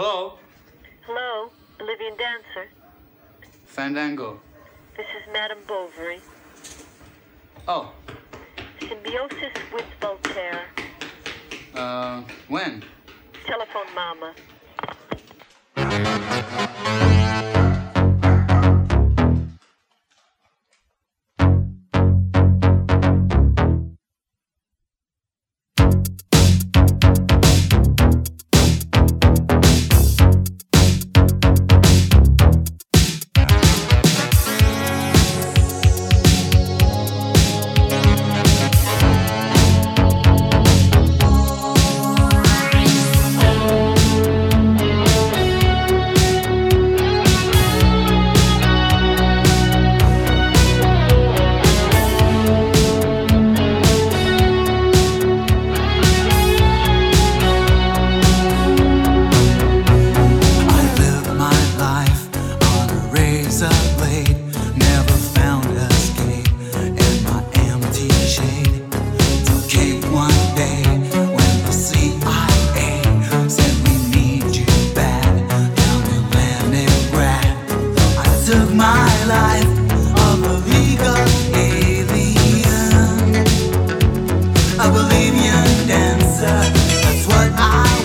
Hello? Hello, Bolivian dancer. Fandango. This is Madame Bovary. Oh, Symbiosis with Voltaire. uh, when? Telephone Mama. On a late, never found escape in my empty shade. Till came one day when the CIA said we need you bad down in Leningrad. I took my life of a legal alien, a Bolivian dancer. That's what I